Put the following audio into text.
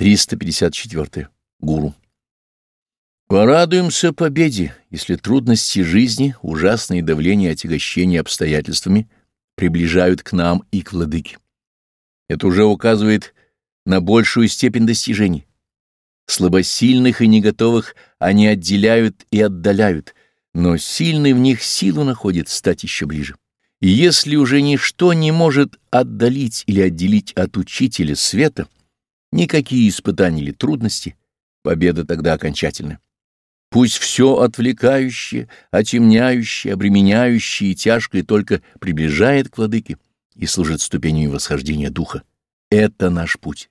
354. Гуру. Порадуемся победе, если трудности жизни, ужасные давления и отягощения обстоятельствами приближают к нам и к владыке. Это уже указывает на большую степень достижений. Слабосильных и неготовых они отделяют и отдаляют, но сильный в них силу находит стать еще ближе. И если уже ничто не может отдалить или отделить от учителя света, никакие испытания или трудности, победа тогда окончательна. Пусть все отвлекающее, отемняющее, обременяющее и тяжкое только приближает к владыке и служит ступенью восхождения духа. Это наш путь.